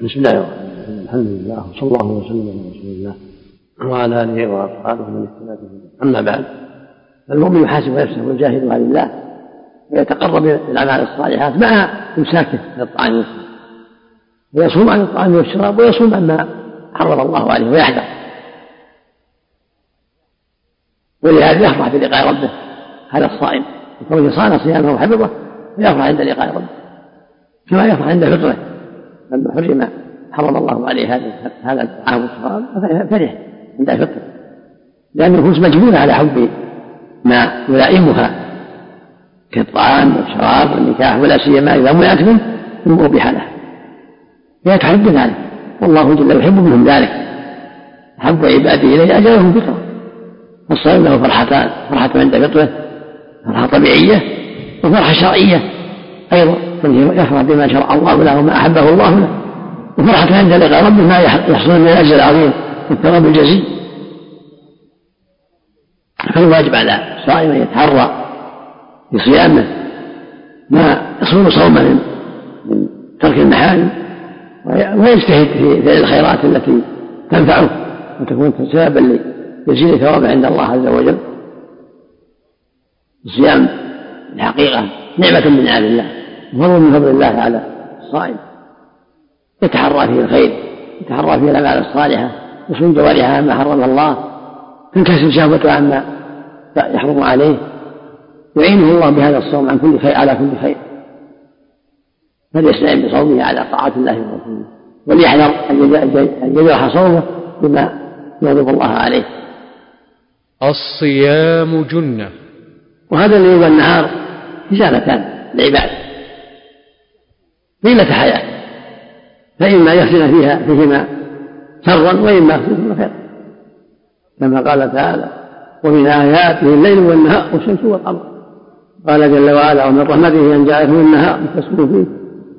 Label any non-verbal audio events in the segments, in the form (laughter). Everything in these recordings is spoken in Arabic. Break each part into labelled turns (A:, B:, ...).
A: بسم الله الرحمن الرحيم. الحمد لله وصلى الله وسلم على رسول الله وعلى آله وأصحابه من اهتدى أما بعد فالمؤمن يحاسب نفسه ويجاهدها لله ويتقرب بالاعمال الصالحات مع إمساكه من الطعام والشراب. ويصوم عن الطعام والشراب ويصوم عما حرم الله عليه ويحذر. ولهذا يفرح بلقاء ربه هذا الصائم. وكونه صان صيامه وحفظه فيفرح عند لقاء ربه كما يفرح عند فطره. لما حرم حرم الله عليه هذا هذا الطعام والشراب فرح عند الفطر. لأن النفوس مجبولة على حب ما يلائمها كالطعام والشراب والنكاح ولا سيما إذا منعت منه مبيح له فهي تحب ذلك. والله جل يحب منهم ذلك. أحب عباده إليه أجلهم فطرة. فالصائم له فرحتان فرحة عند فطره فرحة طبيعية وفرحة شرعية. أيضا يفرح بما شرع الله له وما أحبه الله له. وفرحة عند لقاء ربه ما يحصل من الأجر العظيم والثواب الجزيل. فالواجب على الصائم أن يتحرى في صيامه ما يصوم صوما من ترك المحارم ويجتهد في فعل الخيرات التي تنفعه وتكون سببا ليزيد ثوابه عند الله عز وجل. الصيام الحقيقة نعمة من نعم الله. وفضل من فضل الله على الصائم. يتحرى فيه الخير يتحرى فيه الأعمال الصالحة يصوم جوارحها عما حرم الله تنكسر شهوته عما يحرم عليه. يعينه الله بهذا الصوم عن كل خير على كل خير. فليستعين بصومه على طاعة الله ورسوله وليحذر أن يجرح صومه بما يغضب الله عليه.
B: الصيام جنة.
A: وهذا الليل والنهار رسالتان للعباد طيلة حياته فإما يحسن فيها فيهما شرا وإما يحسن فيهما خيرا. كما قال تعالى ومن آياته الليل والنهار والشمس والقمر. قال جل وعلا ومن رحمته أن جعلكم النهار لتسكنوا فيه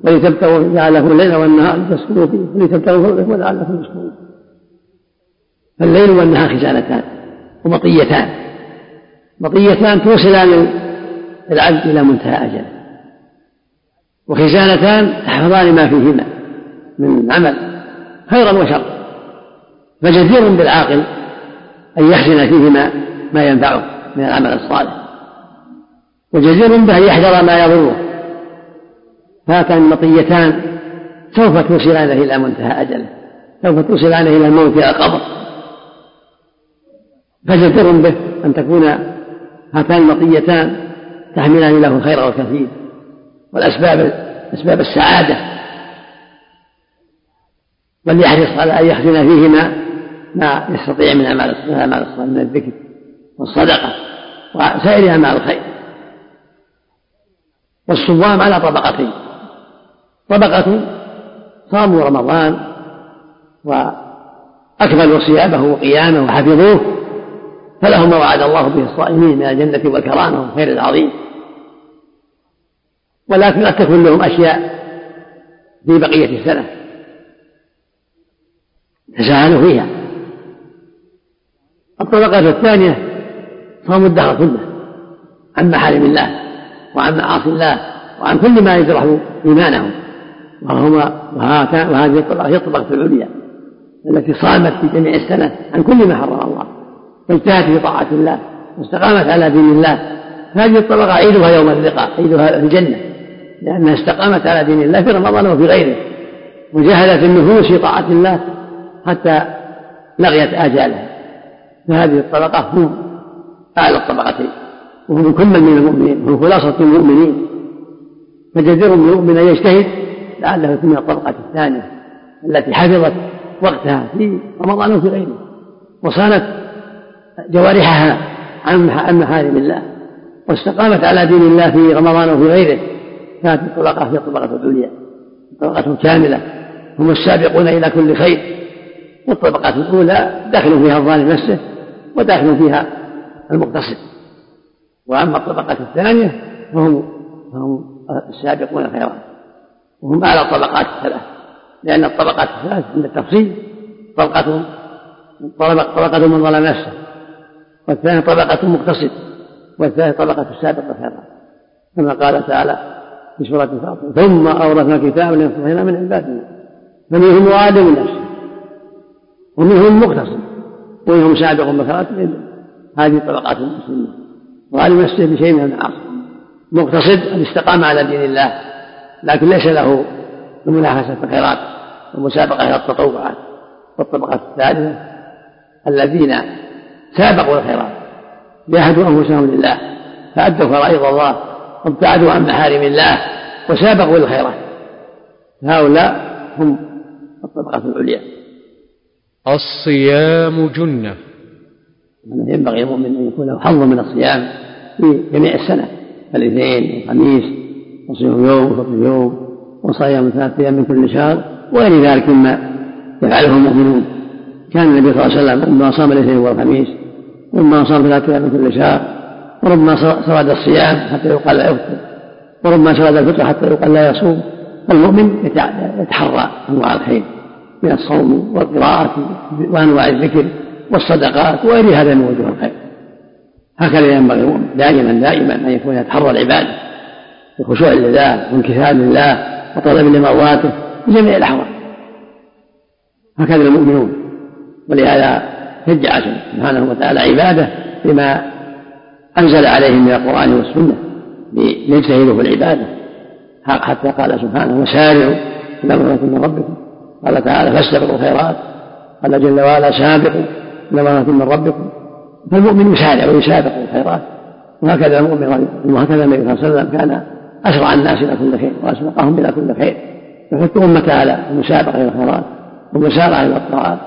A: ولتبتغوا جعله الليل والنهار لتسكنوا فيه ولتبتغوا فضله ولعلكم تشكرون. فالليل والنهار خزانتان ومطيتان. مطيتان توصلان العبد إلى منتهى أجله. وخزانتان تحفظان ما فيهما من عمل خيرا وشرا فجدير بالعاقل أن يحسن فيهما ما ينفعه من العمل الصالح. وجدير به أن يحذر ما يضره. فهاتان المطيتان سوف توصلانه إلى منتهى أجله سوف توصلانه إلى الموت إلى القبر. فجدير به أن تكون هاتان المطيتان تحملان له الخير والكثير والأسباب أسباب السعادة. وليحرص على أن يخزن فيهما ما يستطيع من أعمال الصالح من الذكر والصدقة وسائر أعمال الخير. والصوام على طبقتين. طبقة صاموا رمضان وأكملوا صيامه وقيامه وحفظوه فلهم ما وعد الله به الصائمين من الجنة والكرامة والخير العظيم. ولكن قد تكون لهم أشياء في بقية السنة. تساهلوا فيها. الطبقة الثانية صوم الدهر كله عن محارم الله وعن معاصي الله وعن كل ما يجرح إيمانهم. وهما وهذه الطبقة هي الطبقة العليا التي صامت في جميع السنة عن كل ما حرم الله واجتهدت في طاعة الله واستقامت على دين الله. هذه الطبقة عيدها يوم اللقاء عيدها في الجنة. لأنها استقامت على دين الله في رمضان وفي غيره. وجاهدت النفوس في طاعة الله حتى لغيت آجالها. فهذه الطبقة هم أعلى الطبقتين. وهم كمل من المؤمنين هم خلاصة المؤمنين. فجدير بالمؤمن أن يجتهد لعله يكون من الطبقة الثانية التي حفظت وقتها في رمضان وفي غيره. وصانت جوارحها عن محارم الله. واستقامت على دين الله في رمضان وفي غيره. كانت الطبقة هي الطبقة العليا طبقة كاملة هم السابقون إلى كل خير. والطبقة الأولى داخل فيها الظالم نفسه وداخل فيها المقتصد. وأما الطبقة الثانية فهم فهم السابقون خيرا. وهم أعلى الطبقات الثلاث لأن الطبقات الثلاث عند التفصيل طبقة طبقة من ظلم نفسه والثانية طبقة مقتصد والثالثة طبقة السابق خيرا. كما قال تعالى في سورة فاطمة ثم أورثنا الكتاب لنصلحنا من عبادنا فمنهم معادل نفسه ومنهم مقتصد ومنهم سابق بخيرات هذه طبقات المسلمين. وغالب نفسه بشيء من المعاصي مقتصد أن استقام على دين الله. لكن ليس له المنافسة في الخيرات والمسابقة إلى التطوعات. والطبقة الثالثة الذين سابقوا الخيرات. جاهدوا أنفسهم لله. فأدوا فرائض الله. وابتعدوا عن محارم الله وسابقوا للخيرات هؤلاء هم الطبقة العليا.
B: الصيام جنة.
A: ينبغي المؤمن أن يكون له حظ من الصيام في جميع السنة. الاثنين والخميس وصيام يوم وفطر يوم وصيام ثلاثة أيام من كل شهر وغير ذلك مما يفعله المؤمنون. كان النبي صلى الله عليه وسلم لما صام الاثنين والخميس ولما صام ثلاثة أيام من كل شهر وربما سرد الصيام حتى يقال لا يفطر وربما سرد الفطر حتى يقال لا يصوم. فالمؤمن يتحرى انواع الخير من الصوم والقراءة وأنواع الذكر والصدقات وغير هذا من وجوه الخير. هكذا ينبغي المؤمن دائما دائما أن يكون يتحرى العبادة بخشوع لله وانكسار لله وطلب لمرواته في جميع الأحوال. هكذا المؤمنون. ولهذا شجع سبحانه وتعالى عبادة بما أنزل عليهم من القرآن والسنة ليجتهدوا في العبادة. حتى قال سبحانه وسارعوا إلى مغفره من ربكم. قال تعالى فاستبقوا الخيرات. قال جل وعلا سابقوا إلى مغفره من ربكم. فالمؤمن يسارع ويسابق الخيرات. وهكذا المؤمن وهكذا النبي صلى الله عليه وسلم كان أسرع الناس إلى كل خير وأسبقهم إلى كل خير. يحث امته على المسابقة إلى الخيرات والمسارعة إلى الطاعات.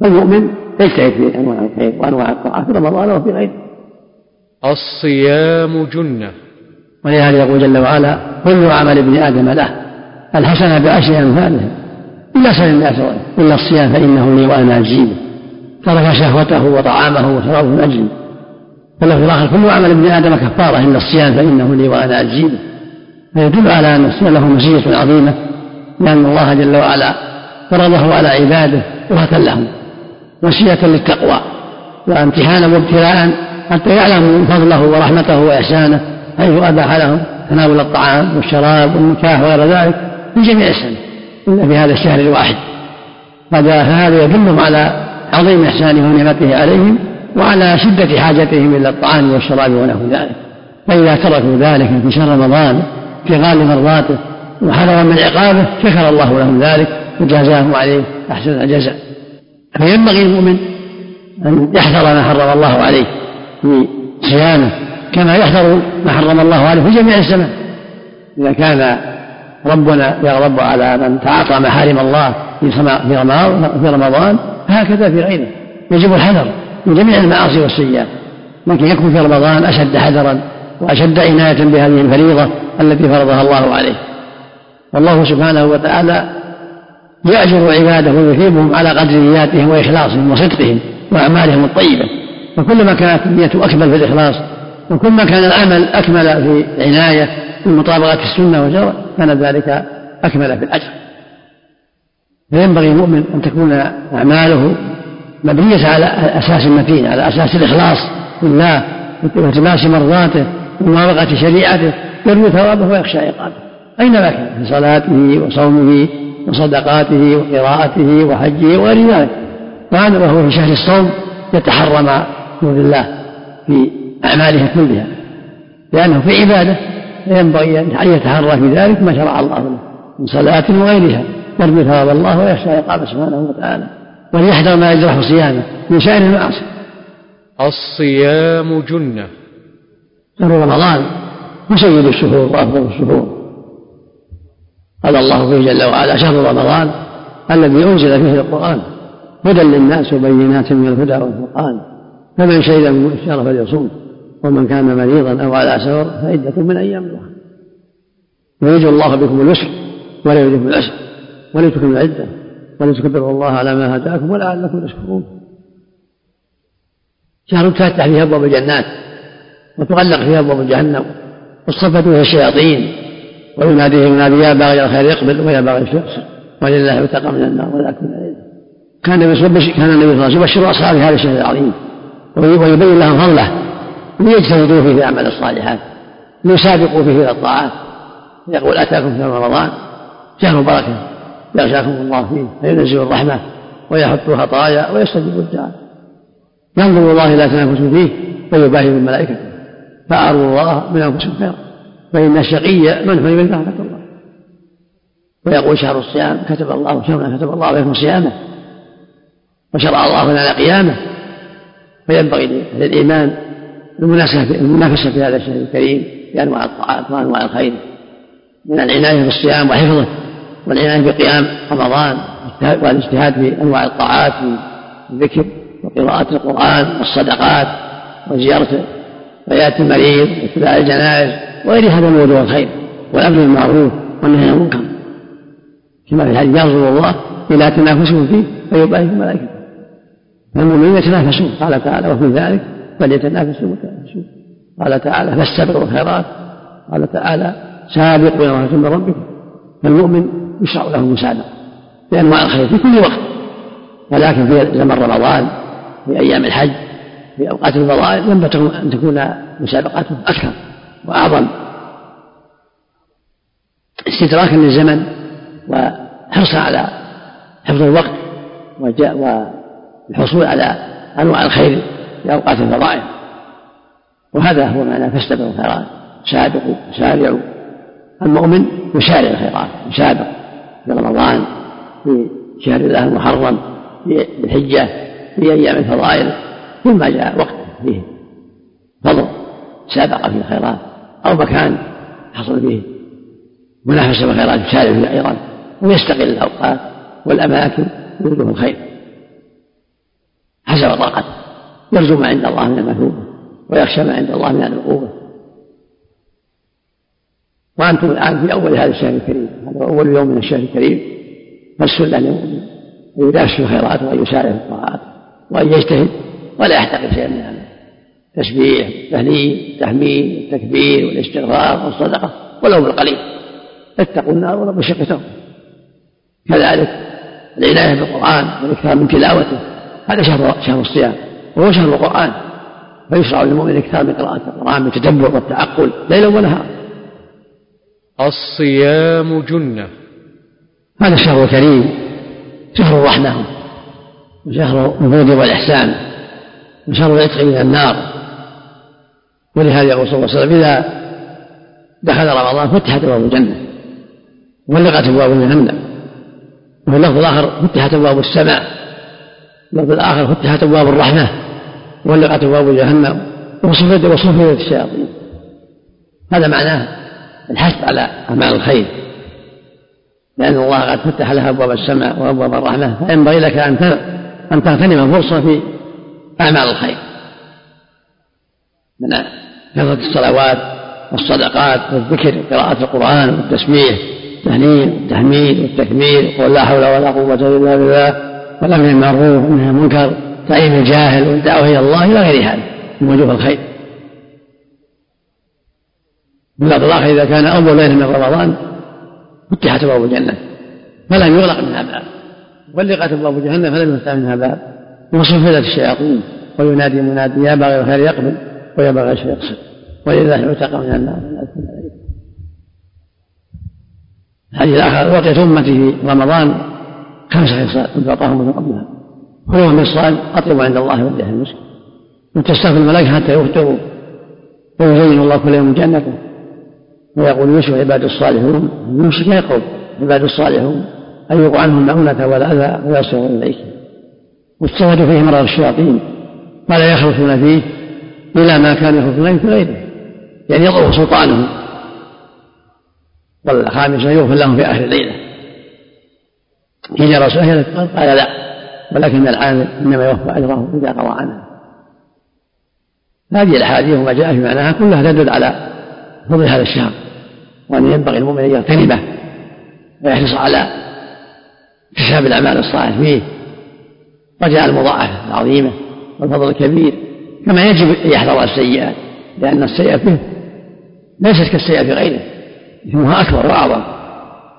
A: فالمؤمن يجتهد في أنواع الخير وأنواع الطاعات. في رمضان وفي غيره.
B: الصيام جنة.
A: ولهذا يقول جل وعلا كل عمل ابن آدم له الحسنه بعشر امثالها إلا سال الناس إلا الصيام فإنه لي وأنا اجيبه ترك شهوته وطعامه وشرابه من اجلي فاللفظ الآخر كل عمل ابن آدم كفارة إلا الصيام فإنه لي وأنا اجيبه فيدل على أن الصيام له مزيه عظيمة لأن الله جل وعلا فرضه على عباده قرة لهم وسيلة للتقوى وامتحانا وابتلاء حتى يعلموا فضله ورحمته وإحسانه حيث أباح لهم تناول الطعام والشراب والنكاح وغير ذلك في جميع السنة إلا في هذا الشهر الواحد هذا يدلهم على عظيم إحسانه ونعمته عليهم وعلى شدة حاجتهم إلى الطعام والشراب ونحو ذلك. فإذا تركوا ذلك في شهر رمضان ابتغاء مرضاته وحذرا من عقابه شكر الله لهم ذلك وجازاهم عليه أحسن الجزاء. فينبغي المؤمن أن يحذر ما حرم الله عليه في صيامه كما يحذر ما حرم الله عليه في جميع السنة إذا كان ربنا يغضب على من تعاطى محارم الله في في رمضان هكذا في غيره. يجب الحذر من جميع المعاصي والسيئات لكن يكون في رمضان أشد حذرا وأشد عناية بهذه الفريضة التي فرضها الله عليه. والله سبحانه وتعالى يأجر عباده ويثيبهم على قدر نياتهم وإخلاصهم وصدقهم وأعمالهم الطيبة. فكلما كانت النية أكمل في الإخلاص وكلما كان العمل أكمل في العناية في مطابقة السنة والشرع كان ذلك أكمل في الأجر. فينبغي المؤمن أن تكون أعماله مبنية على أساس متين على أساس الإخلاص لله والتماس مرضاته وموافقة شريعته يرجو ثوابه ويخشى عقابه. أينما كان؟ في صلاته وصومه وصدقاته وقراءته وحجه وغير ذلك. وهو في شهر الصوم يتحرى ما الله في أعماله كلها. لأنه في عبادة فينبغي أن يتحرى في ذلك ما شرع الله له من صلاة وغيرها. يرجو ثواب الله ويخشى عقابه سبحانه وتعالى. وليحذر ما يجرح صيامه من سائر المعاصي.
B: الصيام جنة.
A: شهر رمضان هو سيد الشهور وأفضل الشهور. قال الله فيه جل وعلا شهر رمضان الذي أنزل فيه القرآن هدى للناس وبينات من الهدى والفرقان. فمن شهد منه الشهر فليصوم ومن كان مريضا أو على سفر فعدة من أيام أخرى. يريد الله بكم اليسر ولا يريد بكم العسر ولتكملوا العدة ولتكبروا الله على ما هداكم ولعلكم تشكرون. شهر تفتح فيه أبواب الجنات وتغلق فيها أبواب جهنم والصفة فيها الشياطين ويناديه ينادي يا باغي الخير اقبل ويا باغي الشر ولله يتقى من النار كان النبي كان النبي صلى الله عليه وسلم يبشر أصحابه هذا الشهر العظيم. ويبين لهم فضله ليجتهدوا فيه في الأعمال الصالحات ليسابقوا فيه إلى الطاعات يقول أتاكم شهر رمضان شهر بركة يغشاكم الله فيه فينزل الرحمة ويحط الخطايا ويستجيب الدعاء. ينظر الله إلى تنافسوا فيه فيباهي من ملائكته فأروا الله من أنفسهم خيرا فإن الشقي من حرم رحمة الله. ويقول شهر الصيام كتب الله شهرا كتب الله عليكم صيامه وشرع الله لنا قيامه فينبغي للإيمان المنافسة في هذا الشهر الكريم بأنواع الطاعات وأنواع الخير. من العناية بالصيام وحفظه والعناية بقيام رمضان والاجتهاد في أنواع الطاعات من الذكر وقراءة القرآن والصدقات وزيارة عيادة المريض واتباع الجنائز وغير هذا من وجوه الخير والأمر بالمعروف والنهي عن المنكر. كما في الحديث ينظر الله إلى تنافسهم فيه فيبارك الملائكة فالمؤمنون يتنافسون. قال تعالى وفي ذلك فليتنافس المتنافسون. قال تعالى فاستبقوا الخيرات. قال تعالى سابقوا إلى رحمة من ربكم. فالمؤمن يشرع له مسابقة بأنواع الخير في كل وقت ولكن في زمن رمضان في أيام الحج في أوقات الفضائل ينبغي أن تكون مسابقاته أكثر وأعظم. استدراكا للزمن وحرصا على حفظ الوقت والحصول على أنواع الخير في أوقات الفضائل. وهذا هو معنى فاستبقوا الخيرات سابقوا سارعوا المؤمن يسارع الخيرات يسابق في رمضان في شهر الله المحرم في الحجة في أيام الفضائل ثم جاء وقت فيه فضل سابق فيه الخيرات. أو مكان حصل فيه منافسة بالخيرات يسارع فيه أيضا ويستغل الأوقات والأماكن وجوه الخير. حسب طاقته. يرجو ما عند الله من المثوبة ويخشى ما عند الله من العقوبة. وأنتم الآن في أول هذا الشهر الكريم هذا أول يوم من الشهر الكريم فالسنة للمؤمن أن يدافع الخيرات وأن يسارع في الطاعات وأن يجتهد ولا يحتقر شيئا من هذا. التسبيح التهليل التحميد التكبير والاستغفار والصدقة ولو بالقليل. اتقوا النار ولو بشق كذلك العناية بالقرآن والإكثار من تلاوته. هذا شهر شهر الصيام وهو شهر القرآن. فيشرع للمؤمن الاكثار من قراءة القرآن بالتدبر والتعقل ليلا ونهارا.
B: الصيام جنة.
A: هذا الشهر الكريم شهر الرحمة وشهر الجود والإحسان وشهر العتق من النار. ولهذا يقول صلى الله عليه وسلم إذا دخل رمضان فتحت أبواب الجنة وغلقت أبواب جهنم وفي اللفظ الآخر فتحت أبواب السماء. اللفظ الآخر فتحت أبواب الرحمة وغلقت أبواب جهنم وصفت وصفت الشياطين. هذا معناه الحث على أعمال الخير. لأن الله قد فتح لها أبواب السماء وأبواب الرحمة فينبغي لك أن أن تغتنم الفرصة في أعمال الخير. من كثرة الصلوات والصدقات والذكر وقراءة القرآن والتسبيح التهليل والتحميد والتكبير وقول لا حول ولا قوة إلا بالله. والأمر بالمعروف والنهي عن المنكر تعليم الجاهل والدعوة إلى الله إلى غير هذا من وجوه الخير. الآخر إذا كان أول ليلة من رمضان فتحت أبواب الجنة فلم يغلق منها باب. ولقت أبواب جهنم فلم يفتح منها باب. وصفدت الشياطين وينادي منادي يا باغي الخير يقبل ويا باغي الشر يقصد ولله يعتق من النار. الحديث الآخر وقيت أمتي في رمضان خمس خصال كنت أعطاهم من قبلها. كلهم من الصائم أطيب عند الله والله المسك وتستغفر الملائكة حتى يفطروا ويزين الله كل يوم جنته. ويقول يوسف عباد الصالحون يوسف لا يقول عباد الصالحون؟ أن يوقع عنهم المؤونة والأذى ويصيرون إليك. واستفاد فيه مرض الشياطين. ولا يخلصون فيه إلى ما كان يخلصون في غيره. يعني يضعف سلطانه والخامسة يغفر لهم في آخر الليلة حين رسول قال لا ولكن العامل إنما يوفى أجره إذا قضى عنه. هذه الأحاديث وما جاء في معناها كلها تدل على فضل هذا الشهر وأن ينبغي المؤمن أن يغتنمه ويحرص على اكتساب الأعمال الصالحة فيه. رجاء المضاعفة العظيمة والفضل الكبير كما يجب أن يحذر السيئات لأن السيئة فيه ليست كالسيئة في غيره إثمها أكبر وأعظم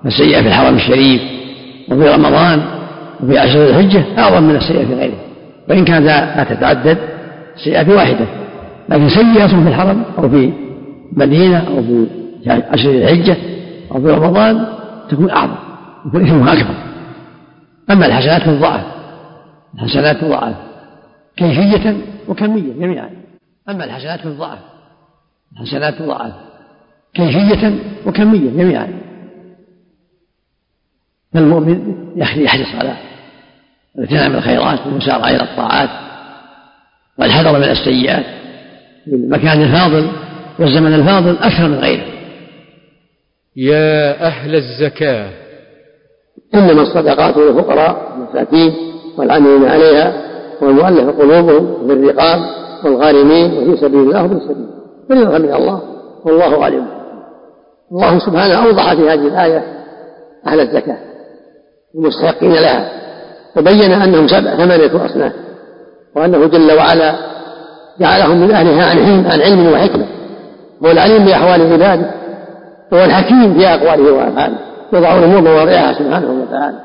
A: فالسيئة في الحرم الشريف. وفي رمضان وفي عشر الحجة أعظم من السيئة في غيره. وإن كانت لا تتعدد السيئة واحدة. لكن سيئة في الحرم أو في مدينة أو في عشر الحجة أو في رمضان تكون أعظم يكون إثمها أكبر. أما الحسنات تضاعف الحسنات تضاعف كيفية وكمية جميعا. أما الحسنات تضاعف الحسنات تضاعف كيفية وكمية جميعا. فالمؤمن يحرص على اغتنام الخيرات والمسارعة إلى الطاعات والحذر من السيئات. المكان الفاضل والزمن الفاضل أكثر من غيره.
B: يا أهل الزكاة.
A: إنما الصدقات للفقراء والمساكين والعاملين عليها والمؤلف قلوبهم بالرقاب والغارمين وفي سبيل الله وفي سبيل فريضة من الله؟ والله غالب الله سبحانه أوضح في هذه الآية أهل الزكاة. المستحقين لها. وبين أنهم سبع ثمانية أصناف وأنه جل وعلا جعلهم من أهلها عن علم, عن علم وحكمة. هو العليم بأحوال عباده هو الحكيم في أقواله وأفعاله يضع الأمور مواضعها سبحانه وتعالى.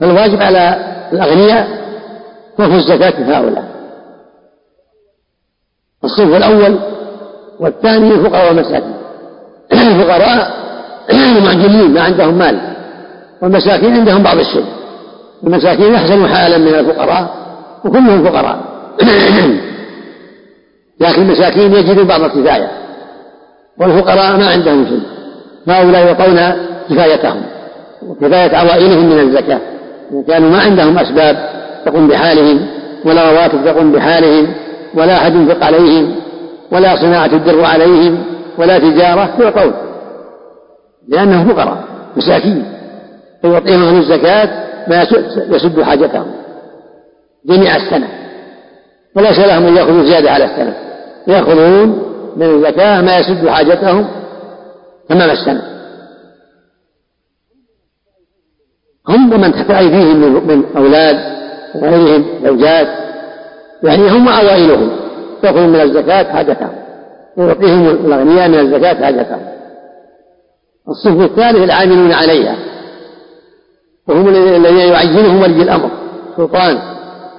A: فالواجب على الأغنياء صرف الزكاة هؤلاء. الصنف الأول والثاني (clears throat) الفقراء والمساكين. الفقراء معجمين ما عندهم مال. والمساكين عندهم بعض الشيء المساكين أحسن حالا من الفقراء وكلهم فقراء. (clears throat) لكن المساكين يجدون بعض الكفاية. والفقراء ما عندهم شيء. هؤلاء يعطون كفايتهم. وكفاية عوائلهم من الزكاة. كانوا ما عندهم أسباب تقوم بحالهم ولا رواتب تقوم بحالهم ولا أحد ينفق عليهم ولا صناعة تدر عليهم ولا تجارة يعطون. لأنهم فقراء مساكين. فيعطيهم من الزكاة ما يسد حاجتهم. جميع السنة. وليس لهم أن يأخذوا زيادة على السنة. يأخذون من الزكاة ما يسد حاجتهم تمام السنة. هم ومن تحت أيديهم من أولاد وغيرهم زوجات. يعني هم وعوائلهم يأخذون من الزكاة حاجتهم. ويعطيهم الأغنياء من الزكاة حاجتهم. الصنف الثالث العاملون عليها. وهم الذين يعينهم ولي الأمر سلطان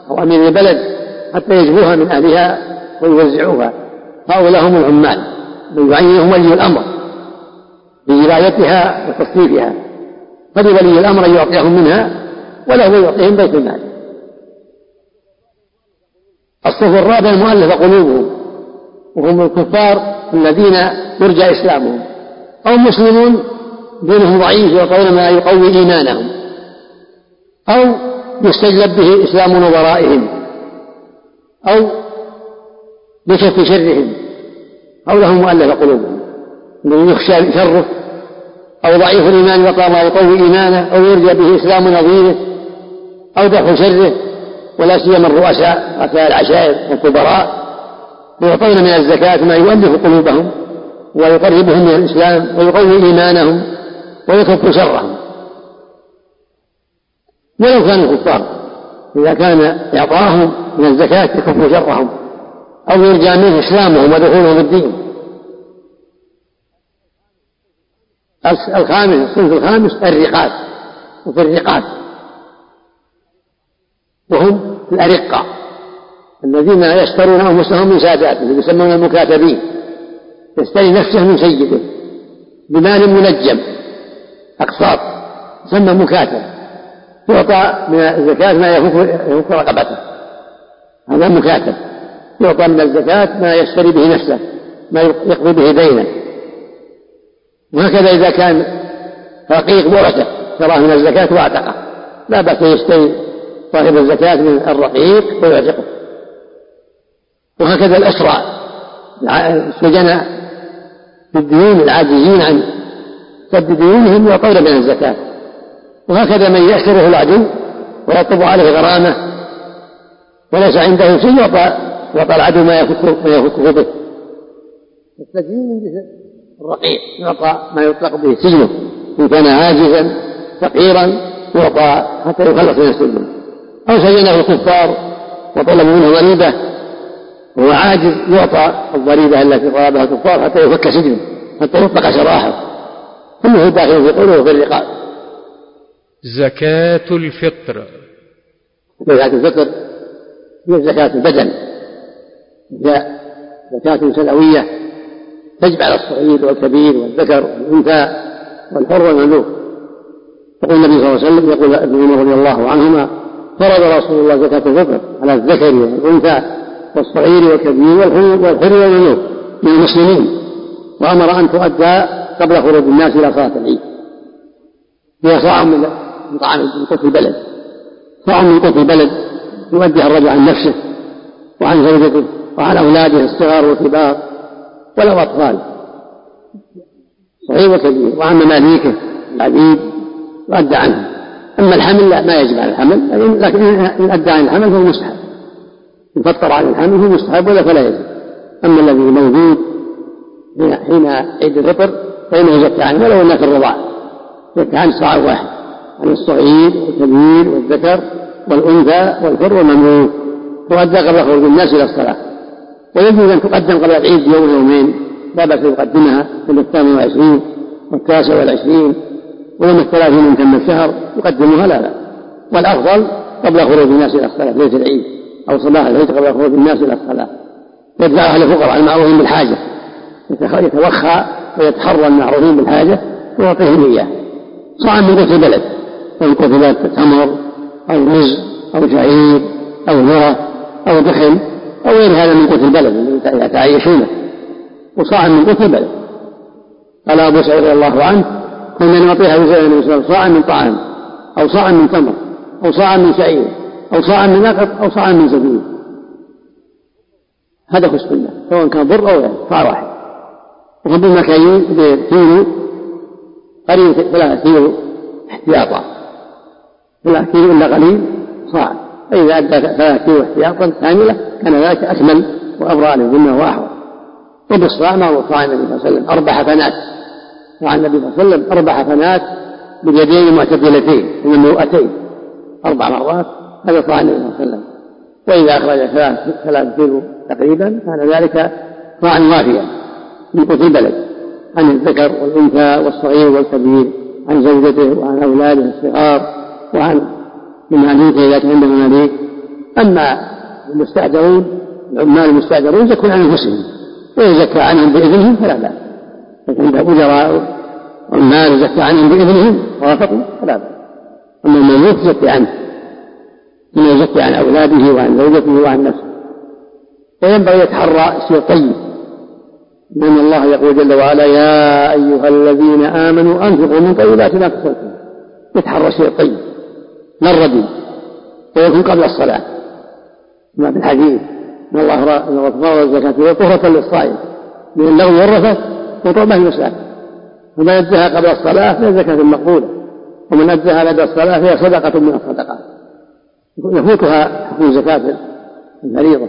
A: أو أمير البلد حتى يجبوها من أهلها ويوزعوها. هؤلاء هم العمال من يعينهم ولي الأمر برعايتها وتصنيفها. فلولي الأمر أن يعطيهم منها وله يعطيهم بيت المال. الصف الرابع المؤلف قلوبهم وهم الكفار الذين يرجى إسلامهم. أو مسلمون دينهم ضعيف يعطون ما يقوي إيمانهم. أو يستجلب به إسلام نظرائهم أو بكف شرهم أو لهم مؤلف قلوبهم. الذي يخشى شره أو ضعيف الإيمان ما يقوي إيمانه أو يرجى به إسلام نظيره أو دفع شره ولا سيما الرؤساء رؤساء العشائر والكبراء يعطون من الزكاة ما يؤلف قلوبهم ويقربهم من الإسلام ويقوي إيمانهم ويكف شرهم. ولو كانوا كفار. إذا كان إعطاهم من الزكاة يكف شرهم أو يرجى منه إسلامهم ودخولهم الدين. الخامس الصنف الخامس الرقاب وفي الرقاب وهم الأرقة. الذين يشترون أنفسهم من ساداتهم يسمون المكاتبين. يشتري نفسه من سيده بمال منجم أقساط يسمى مكاتب. يعطى من الزكاة ما يفك رقبته. هذا مكاتب. يعطى من الزكاة ما يشتري به نفسه ما يقضي به دينه. وهكذا إذا كان رقيق ورثة شراه من الزكاة واعتقه. لا بأس يشتري صاحب الزكاة من الرقيق ويعتقه. وهكذا الأسرى. السجناء في الديون العاجزين عن سد ديونهم يعطون من الزكاة. وهكذا من يأسره العدو ويطلب عليه غرامة وليس عنده شيء يعطى يعطى العدو ما يفك ما يفكه به. السجين الرقيق يعطى ما يطلق به سجنه. إن كان عاجزا فقيرا يعطى حتى يخلص من السجن. أو سجنه الكفار وطلبوا منه ضريبة وهو عاجز يعطى الضريبة التي طلبها الكفار حتى يفك سجنه حتى يطلق سراحه كله داخل في قوله وفي الرقاب
B: زكاة الفطر.
A: زكاة الفطر هي زكاة البدن. هي زكاة سنوية تجب على الصغير والكبير والذكر والأنثى والحر والمملوك. يقول النبي صلى الله عليه وسلم يقول ابن عمر رضي الله عنهما فرض رسول الله زكاة الفطر على الذكر والأنثى والصغير والكبير والحر والمملوك من المسلمين وأمر أن تؤدى قبل خروج الناس إلى صلاة العيد. هي صاع من طعام من قوت البلد. صاع من قوت البلد يؤديها الرجل عن نفسه وعن زوجته وعن أولاده الصغار والكبار ولو أطفال. صغير وكبير وعن مماليكه العبيد يؤدى عنه. أما الحمل لا ما يجب على الحمل لكن إن أدى عن الحمل فهو مستحب. إن فطر عن الحمل فهو مستحب ولا فلا يجب. أما الذي موجود حين عيد الفطر فإنه يزكى عنه ولو أنك الرضاع يزكى عن صاع واحد عن الصغير والكبير والذكر والأنثى والفر والمملوك. تؤدى قبل خروج الناس إلى الصلاة. ويجوز أن تقدم قبل العيد بيوم يومين. لا بأس يقدمها في الثامن والعشرين والتاسع والعشرين. ويوم الثلاثين من تم الشهر يقدمها لا لا. والأفضل قبل خروج الناس إلى الصلاة ليلة العيد أو صباح العيد قبل خروج الناس إلى الصلاة. يدفع أهل الفقراء المعروفين بالحاجة. يتوخى ويتحرى المعروفين بالحاجة ويعطيهم إياه صاع من قوت البلد. قوت البلد تمر أو رز أو شعير أو ذرة أو دخن أو غير هذا من قوت البلد الذي يتعايشونه وصاع من قوت البلد. قال أبو سعيد رضي الله عنه كنا نعطيها وسلم صاعا من طعام أو صاعا من تمر أو صاعا من شعير أو صاعا من نقط أو صاعا من زبيب هذا هو السنة سواء كان بر أو صاع واحد. وفضل المكاييل كيلو قريب ثلاثة كيلو احتياطا ثلاثة كيلو إلا قليل؟ صاع فإذا أدى ثلاثة كيلو احتياطا كاملة كان ذلك أكمل وأبرأ للذمة وأحوط وبالصاع ما هو صاع النبي صلى الله عليه وسلم؟ أربع حسنات وعن النبي صلى الله عليه وسلم أربع حسنات باليدين المعتدلتين من المروءتين أربع مرات. هذا صاع النبي صلى الله عليه وسلم. وإذا أخرج ثلاث ثلاث كيلو تقريبا كان ذلك صاعا وافيا من قوت البلد. عن الذكر والأنثى والصغير والكبير عن زوجته وعن أولاده الصغار. وعن مماليكه إذا كان عنده مماليك أما المستأجرون العمال المستأجرون يزكون عن أنفسهم ويزكى عنهم بإذنهم فلا بأس. لكن عنده أجراء عمال يزكى عنهم بإذنهم وافقوا فلا بأس. أما المملوك يزكي عنه ثم يزكي عن أولاده وعن زوجته وعن نفسه. وينبغي يتحرى شيء طيب لأن الله يقول جل وعلا يا أيها الذين آمنوا أنفقوا من طيبات ما كسبتم. يتحرى شيء طيب الردي ويكون قبل الصلاة. ما في الحديث إن الله فرض الزكاة طهرة للصائم. من اللغو والرفث وطعمة المساكين ومن أداها قبل الصلاة فهي زكاة مقبولة. ومن أداها بعد الصلاة فهي صدقة من الصدقات. يفوتها حكم زكاة الفريضة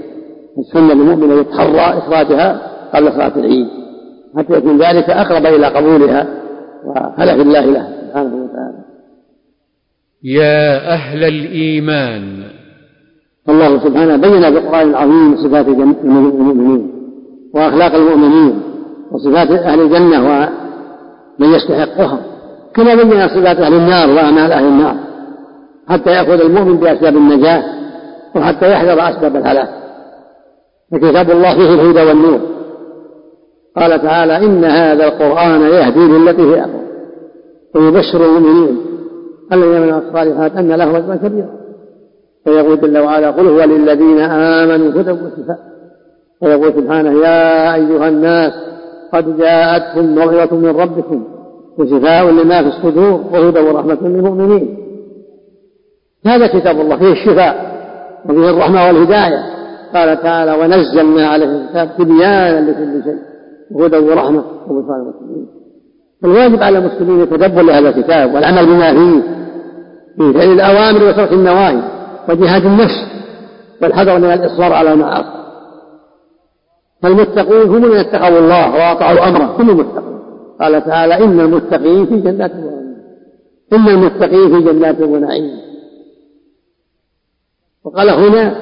A: السنة للمؤمن يتحرى إخراجها قبل صلاة العيد. حتى يكون ذلك أقرب إلى قبولها. وهلك الله له سبحانه
B: يا أهل الإيمان.
A: الله سبحانه بين في القرآن العظيم صفات المؤمنين وأخلاق المؤمنين وصفات أهل الجنة ومن يستحقها كما بين صفات أهل النار وأعمال أهل النار. حتى يأخذ المؤمن بأسباب النجاة وحتى يحذر أسباب الهلاك. فكتاب الله فيه الهدى والنور. قال تعالى إن هذا القرآن يهدي للتي هي أقوم ويبشر المؤمنين. الذين من الصالحات أن لهم أجرا كبيرا. ويقول جل وعلا قل هو للذين آمنوا هدى وشفاء. ويقول سبحانه يا أيها الناس قد جاءتكم موعظة من ربكم وشفاء لما في الصدور وهدى ورحمة للمؤمنين. هذا كتاب الله فيه الشفاء وفيه الرحمة والهداية. قال تعالى ونزلنا عليه الكتاب تبيانا لكل شيء وهدى ورحمة وبشرى للمسلمين فالواجب على المسلمين التدبر لهذا الكتاب والعمل بما فيه في فعل الأوامر وترك النواهي وجهاد النفس والحذر من الإصرار على المعاصي. فالمتقون هم من اتقوا الله وأطاعوا أمره هم المتقون. قال تعالى إن المتقين في جنات ونعيم. إن المتقين في جنات ونعيم. وقال هنا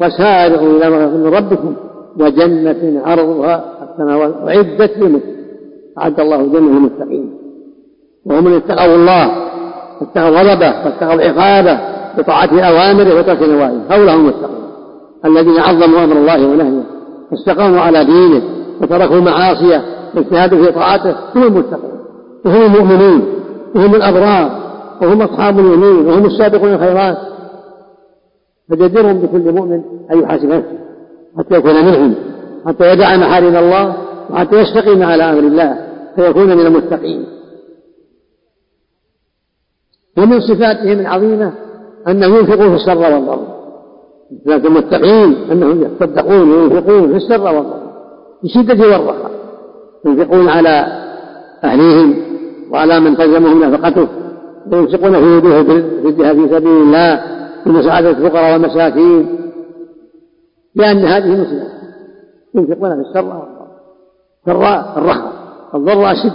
A: وسارعوا إلى من ربكم وجنة عرضها السماوات أعدت للمتقين أعد الله جنة للمتقين. وهم من اتقوا الله واتقوا غضبه واتقوا عقابه بطاعة أوامره وترك نواهيه. هؤلاء هم المتقون. الذين عظموا أمر الله ونهيه. واستقاموا على دينه وتركوا معاصيه واجتهادوا في طاعته. هم المتقون. وهم المؤمنون. وهم الأبرار. وهم أصحاب اليمين. وهم السابقون الخيرات. فجدرهم بكل مؤمن أن يحاسب نفسه حتى يكون منهم حتى يدع محارم الله وحتى يستقيم على أمر الله فيكون من المتقين. ومن صفاتهم العظيمة أنهم ينفقون في السر والضر صفات المتقين أنهم يتصدقون وينفقون في السر والضر الشدة والرخاء. ينفقون على أهليهم وعلى من تلزمهم نفقته. وينفقون في وجوه الجهاد في سبيل الله في مساعدة الفقراء والمساكين. لأن هذه مسلمة ينفقون في السر والضر سراء الرخاء الضر أشد.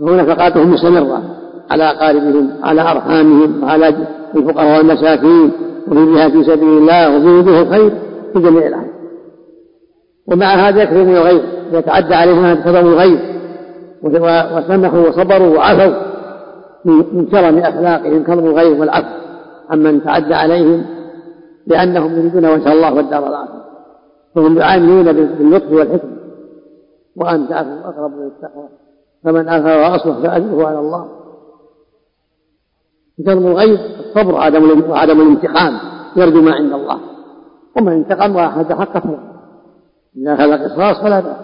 A: وهو نفقاتهم مستمرة. على أقاربهم على أرحامهم وعلى الفقراء والمساكين. وفي الجهاد في سبيل الله وفي وجوه الخير في جميع الأحوال ومع هذا يكرمون الغير. ويتعدى عليهم كرموا الغير. وسمحوا وصبروا وعفوا. من كرم أخلاقهم كرم الغير والعفو. عمن تعدى عليهم لأنهم يريدون وجه الله والدار الآخرة. فهم يعاملون باللطف والحكمة. وأن تعفوا أقرب للتقوى فمن عفا وأصلح فأجره على الله. كرم الغير الصبر وعدم وعدم الامتحان يرجو ما عند الله. ومن انتقم واحد حقه فلا إذا أخذ قصاص فلا بأس.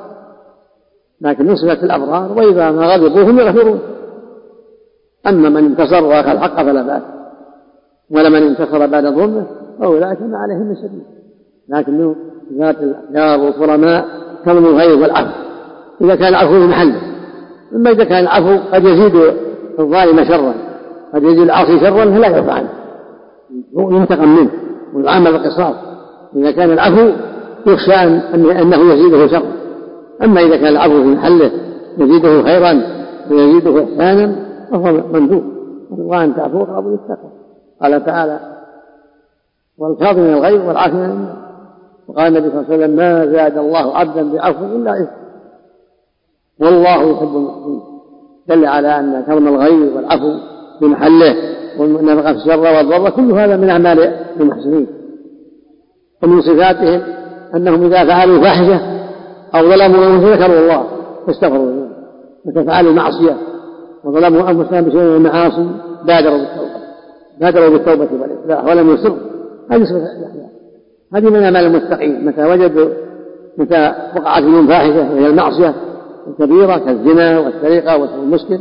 A: لكن نصبة الأبرار وإذا ما غضبوا هم يغفرون. أما من انتصر وأخذ حقه فلا بأس. ولمن انتصر بعد ظلمه فأولئك ما عليهم من سبيل لكن ذات الأخيار والكرماء كرم الغير والعفو إذا كان العفو في محله أما إذا كان العفو قد يزيد الظالم شرا قد يزيد العاصي شرا فلا يعفى عنه. ينتقم منه ويعامل القصاص إذا كان العفو يخشى أنه يزيده شرا. أما إذا كان العفو في محله يزيده خيرا ويزيده إحسانا فهو مندوب. وأن تعفو أقرب للتقوى قال تعالى والكاظم من الغيظ والعافي من وقال النبي صلى الله عليه وسلم ما زاد الله عبدا بعفو إلا إثم. والله يحب المحسنين دل على أن كرم الغيظ والعفو في محله والنفقة في الشر والضر كل هذا من أعمال المحسنين. ومن صفاتهم أنهم إذا فعلوا فاحشة أو ظلموا أنفسهم ذكروا الله فاستغفروا الله متى فعلوا معصية وظلموا أنفسهم بشيء من المعاصي بادروا بالتوبة. بادروا بالتوبة والإصلاح ولم يصروا. هذه صفة الأحياء هذه من أعمال المتقين. متى وجدوا متى وقعت منهم فاحشة وهي المعصية الكبيرة كالزنا والسرقة والمسكر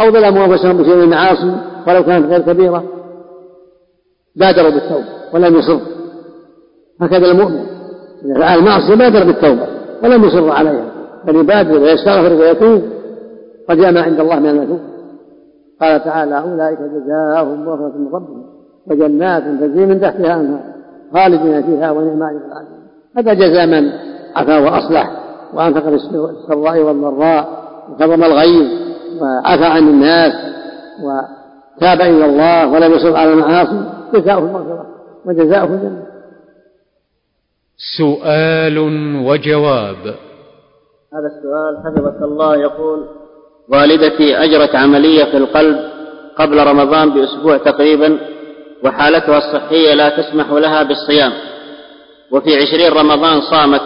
A: أو ظلموا أنفسهم بشيء من المعاصي ولو كانت غير كبيرة بادروا بالتوبة ولم يصر هكذا المؤمن إذا فعل معصية بادر بالتوبة ولم يصر عليها بل يبادر ويستغفر ويتوب. قد ما عند الله من المتوب قال تعالى أولئك جزاؤهم مغفرة من ربهم وجنات تجري من تحتها أنهار خالدين فيها ونعم أجر العالمين هذا جزاء من عفا وأصلح. وأنفق في السراء والضراء وكظم الغيظ وعفى عن الناس وتاب إلى الله ولم يصر على المعاصي. جزاؤه المغفرة وجزاؤه الجنة
B: سؤال وجواب.
C: هذا السؤال حفظك الله يقول والدتي أجرت عملية في القلب قبل رمضان بأسبوع تقريبا وحالتها الصحية لا تسمح لها بالصيام وفي عشرين رمضان صامت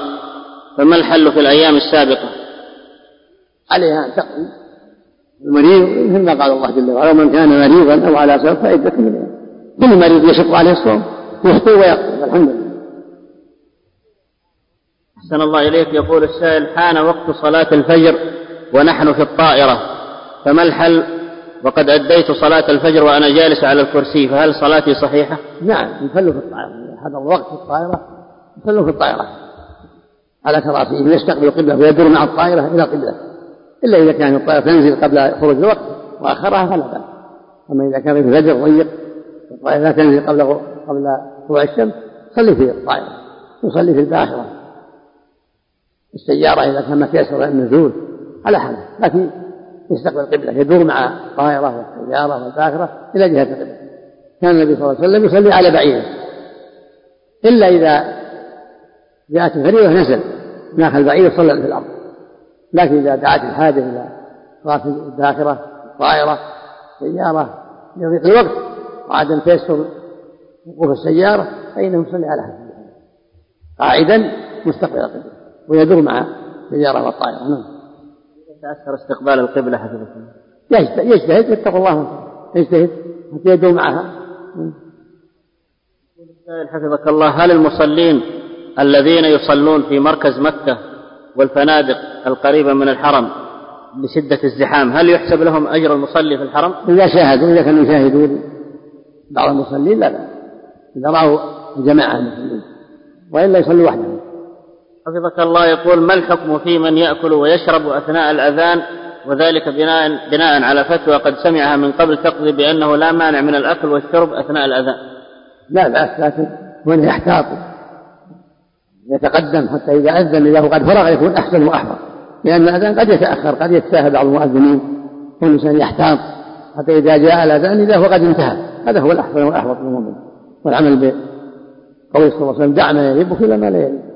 C: فما الحل في الأيام السابقة؟
A: عليها أن تقضي المريض مثل ما قال الله جل وعلا من كان مريضا أو على سفر فعدة من كل مريض يشق عليه الصوم يفطر ويقضي الحمد لله.
C: أحسن الله إليك يقول السائل حان وقت صلاة الفجر ونحن في الطائرة فما الحل؟ وقد أديت صلاة الفجر وأنا جالس على الكرسي فهل صلاتي صحيحة؟
A: نعم يصلوا في الطائرة. هذا الوقت في الطائرة يصلوا في الطائرة. على كراسيهم يستقبل القبلة ويدور مع الطائرة إلى القبلة إلا إذا كان الطائرة تنزل قبل خروج الوقت وأخرها فلا بأس. أما إذا كان الفجر ضيق الطائرة لا تنزل قبل قبل طلوع الشمس صلي في الطائرة يصلي في الباخرة. السيارة إذا كان ما تيسر النزول على حاله لكن يستقبل القبلة يدور مع الطائرة والسيارة والباخرة إلى جهة القبلة. كان النبي صلى الله عليه وسلم يصلي على بعيره إلا إذا جاءت الفريضة نزل. ناخ البعير صلى في الأرض. لكن إذا دعت الحاجة إلى صلاة الداخرة طائرة سيارة يضيق الوقت وعدم تيسر وقوف السيارة فإنه يصلي على هذا قاعدا مستقبل القبلة ويدور مع السيارة والطائرة نعم.
C: تأثر استقبال القبلة حفظكم
A: يجتهد يتقوا الله يجتهد حتى يدعو معها.
C: حفظك الله هل المصلين الذين يصلون في مركز مكة والفنادق القريبة من الحرم لشدة الزحام هل يحسب لهم أجر المصلي في الحرم؟
A: إذا شاهدوا إذا كانوا يشاهدون بعض المصلين لا لا إذا رأوا جماعة المصلين وإلا يصلوا وحدهم
C: حفظك الله يقول ما الحكم في من يأكل ويشرب أثناء الأذان وذلك بناء, بناء على فتوى قد سمعها من قبل تقضي بأنه لا مانع من الأكل والشرب أثناء الأذان
A: لا بأس لكن وين يحتاط يتقدم حتى إذا أذن هو قد فرغ يكون أحسن وأحفظ. لأن الأذان قد يتأخر قد يتساهل بعض المؤذنين. والإنسان يحتاط. حتى إذا جاء الأذان إذا هو قد انتهى. هذا هو الأحسن والأحفظ للمؤمن والعمل بقوله صلى الله عليه وسلم دع ما يريبك إلى ما لا يريب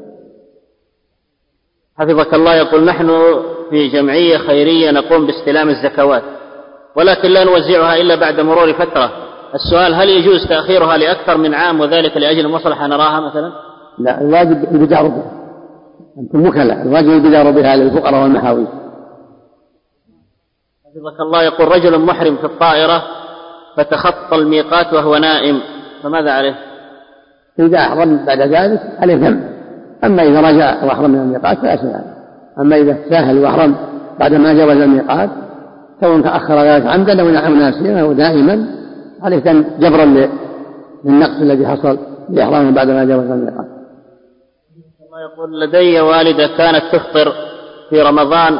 C: حفظك الله يقول نحن في جمعية خيرية نقوم باستلام الزكوات. ولكن لا نوزعها إلا بعد مرور فترة. السؤال هل يجوز تأخيرها لأكثر من عام وذلك لأجل مصلحة نراها مثلا؟
A: لا الواجب البدار بها أنتم وكلاء الواجب البدار بها للفقراء والمحاويج
C: حفظك الله يقول رجل محرم في الطائرة فتخطى الميقات وهو نائم. فماذا عليه؟
A: إذا أحرم بعد ذلك عليه ذنب. أما إذا رجع وأحرم من الميقات فلا شيء عليه. أما إذا ساهل وأحرم بعد ما جاوز الميقات سواء تأخر ذلك عمدا أو ناسيا أو دائما عليه جبرا للنقص الذي حصل بإحرامه بعد ما جاوز الميقات.
C: يقول لدي والدة كانت تفطر في رمضان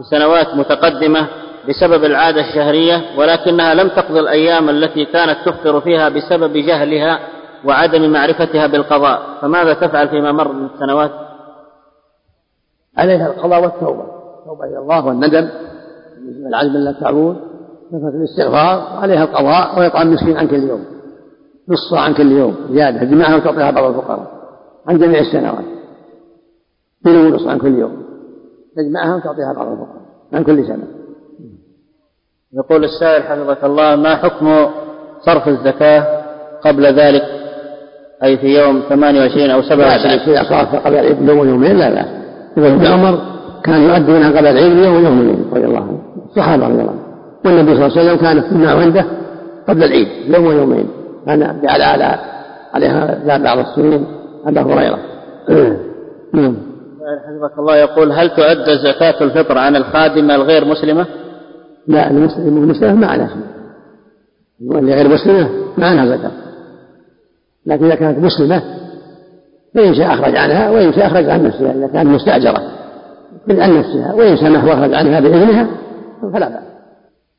C: بسنوات متقدمة بسبب العادة الشهرية ولكنها لم تقضي الأيام التي كانت تفطر فيها بسبب جهلها وعدم معرفتها بالقضاء. فماذا تفعل فيما مر من السنوات؟
A: عليها القضاء والتوبة. التوبة إلى الله والندم. العزم لا تعود كثرة الاستغفار. وعليها القضاء ويطعم مسكين عن كل يوم. نص عن كل يوم. زيادة. تجمعها وتعطيها بعض الفقراء. عن جميع السنوات. كيلو ونصف عن كل يوم. تجمعها وتعطيها بعض الفقراء عن كل سنة.
C: يقول السائل حفظك الله ما حكم صرف الزكاة قبل ذلك؟ أي في يوم 28 أو 27
A: إذا صرف قبل العيد يوم ويومين لا لا. ابن عمر كان يؤدي منها قبل العيد يوم ويومين رضي الله عنه. الصحابة رضي الله عنهم والنبي صلى الله عليه وسلم كانت تمنع عنده قبل العيد يوم ويومين كان جعل على عليها بعض السنين أبا هريرة.
C: نعم. حفظك الله يقول هل تؤدى زكاة الفطر عن الخادمة الغير مسلمة؟
A: لا المسلم المسلمة ما عليها واللي غير مسلمة ما عنها زكاة لكن إذا كانت مسلمة فإن شاء أخرج عنها وإن شاء أخرج عن نفسها إذا كانت مستأجرة عن نفسها وإن سمح وأخرج عنها بإذنها فلا بأس.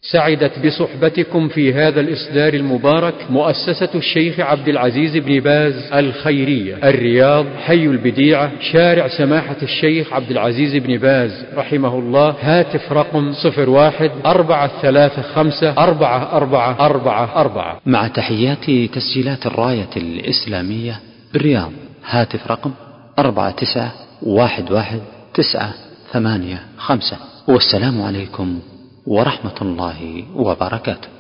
B: سعدت بصحبتكم في هذا الإصدار المبارك مؤسسة الشيخ عبد العزيز بن باز الخيرية. الرياض حي البديعة شارع سماحة الشيخ عبد العزيز بن باز رحمه الله. هاتف رقم صفر واحد أربعة ثلاثة خمسة أربعة أربعة أربعة أربعة.
D: مع تحيات تسجيلات الراية الإسلامية بالرياض. هاتف رقم أربعة تسعة واحد واحد تسعة ثمانية خمسة. والسلام عليكم ورحمة الله وبركاته.